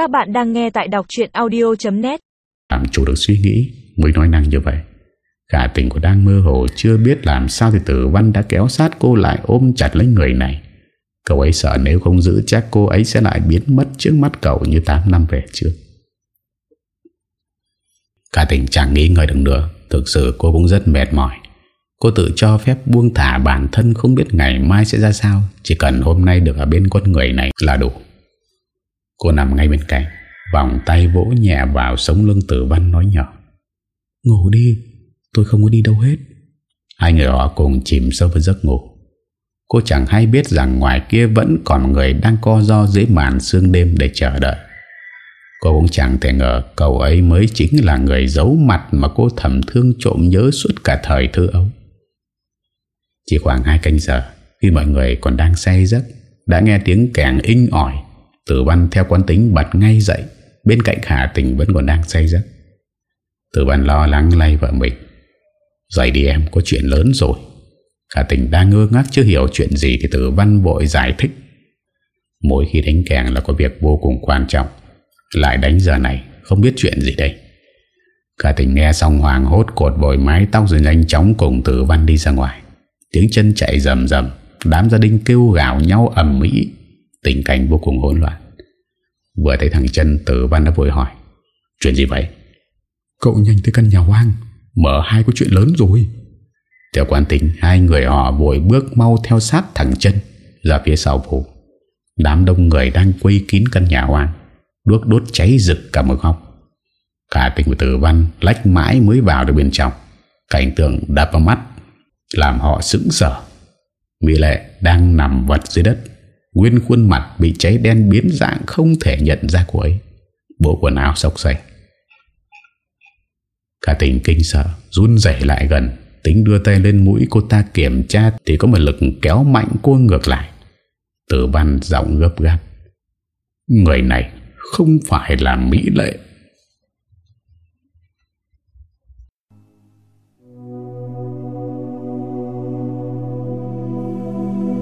Các bạn đang nghe tại đọc chuyện audio.net Làm chủ được suy nghĩ, mới nói năng như vậy Cả tình của đang mơ hồ chưa biết làm sao thì tử văn đã kéo sát cô lại ôm chặt lấy người này. Cậu ấy sợ nếu không giữ chắc cô ấy sẽ lại biến mất trước mắt cậu như 8 năm về trước. Cả tình chẳng nghĩ ngợi được nữa, Thực sự cô cũng rất mệt mỏi Cô tự cho phép buông thả bản thân Không biết ngày mai sẽ ra sao, Chỉ cần hôm nay được ở bên con người này là đủ Cô nằm ngay bên cạnh Vòng tay vỗ nhẹ vào sống lưng tử văn nói nhỏ Ngủ đi Tôi không có đi đâu hết Hai người họ cùng chìm sâu vào giấc ngủ Cô chẳng hay biết rằng ngoài kia vẫn còn người đang co do dưới màn sương đêm để chờ đợi Cô cũng chẳng thể ngờ cậu ấy mới chính là người giấu mặt mà cô thầm thương trộm nhớ suốt cả thời thơ ấu. Chỉ khoảng 2 canh giờ, khi mọi người còn đang say giấc, đã nghe tiếng kèn inh ỏi. Tử văn theo quán tính bật ngay dậy, bên cạnh Hà Tình vẫn còn đang say giấc. Tử văn lo lắng lay vợ mình. Dậy đi em, có chuyện lớn rồi. Hà Tình đang ngơ ngác chưa hiểu chuyện gì thì tử văn vội giải thích. Mỗi khi đánh kèn là có việc vô cùng quan trọng. Lại đánh giờ này Không biết chuyện gì đây Cả tình nghe xong hoàng hốt cột bồi mái tóc Rồi nhanh chóng cùng tử văn đi ra ngoài Tiếng chân chạy rầm rầm Đám gia đình kêu gào nhau ầm mỹ Tình cảnh vô cùng hỗn loạn. Vừa thấy thằng chân tử văn đã vội hỏi Chuyện gì vậy? Cậu nhanh tới căn nhà hoang Mở hai có chuyện lớn rồi. Theo quan tính Hai người họ vội bước mau theo sát thằng chân Ra phía sau phủ. Đám đông người đang quay kín căn nhà hoang Đuốc đốt cháy rực cả một góc. Cả tình của tử văn Lách mãi mới vào được bên trong. Cảnh tượng đập vào mắt Làm họ sững sở Mỹ lệ đang nằm vật dưới đất Nguyên khuôn mặt bị cháy đen biến dạng Không thể nhận ra cô ấy. Bộ quần áo sọc xanh Cả tình kinh sợ, Run rẩy lại gần. Tính đưa tay lên mũi cô ta kiểm tra Thì có một lực kéo mạnh cô ngược lại. Tử văn giọng gấp gáp. Người này không phải là Mỹ Lệ.